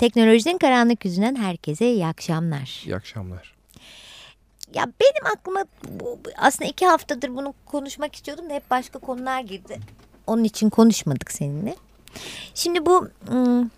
Teknolojinin karanlık yüzünden herkese iyi akşamlar. İyi akşamlar. Ya benim aklıma bu, aslında iki haftadır bunu konuşmak istiyordum da hep başka konular girdi. Onun için konuşmadık seninle. Şimdi bu ıı,